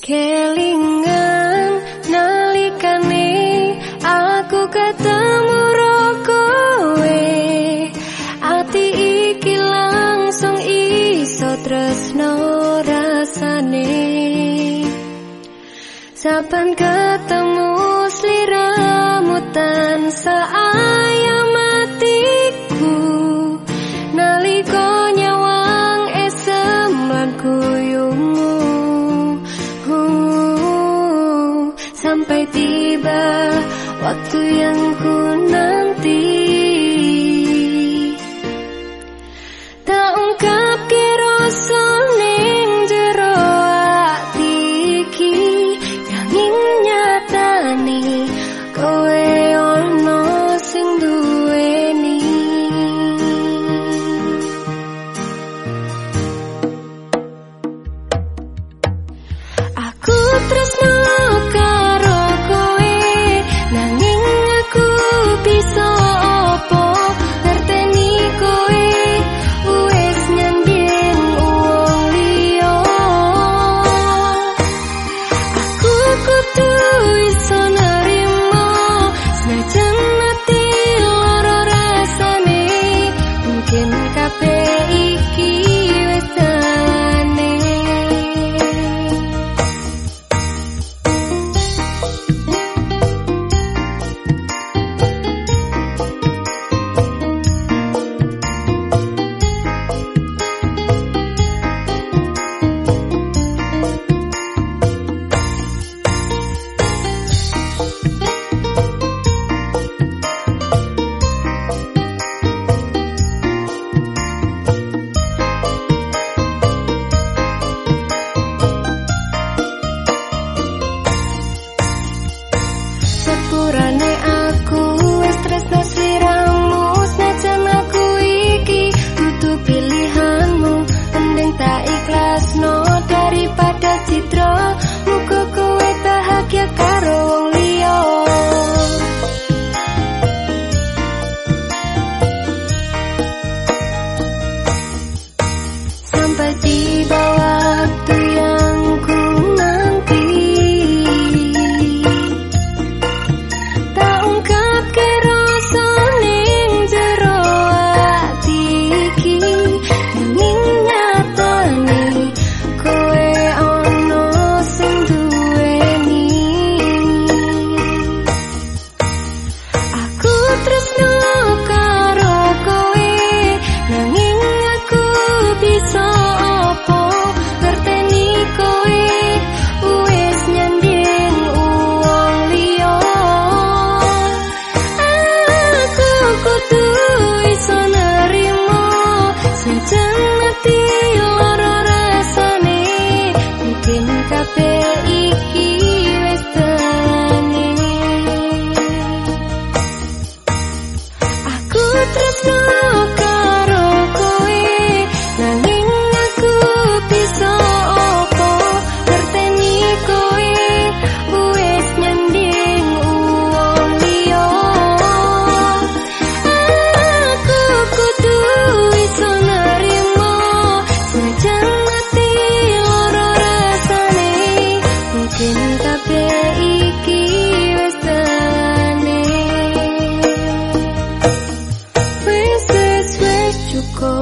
Kelingan nalikane aku ketemu rokowe Ati iki langsung iso tresno rasane. Saben ketemu sliramu tansah sampai tiba waktu yang ku nanti. Tak ungkap kira soning jero atiki Yang nyatani kowe ono sing duweni. Aku tresno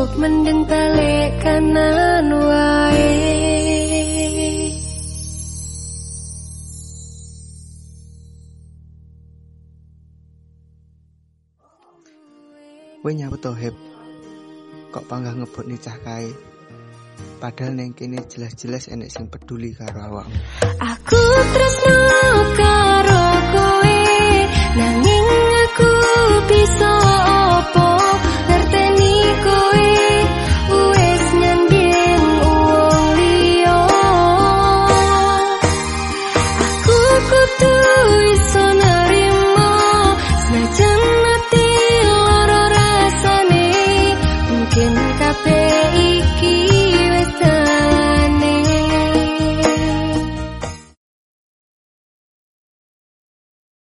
Cukup mendeng tali kanan wae Wenya heb. Kok panggah ngebut nih kae. Padahal neng kini jelas-jelas enek sing peduli karo. Aku terus ngelakau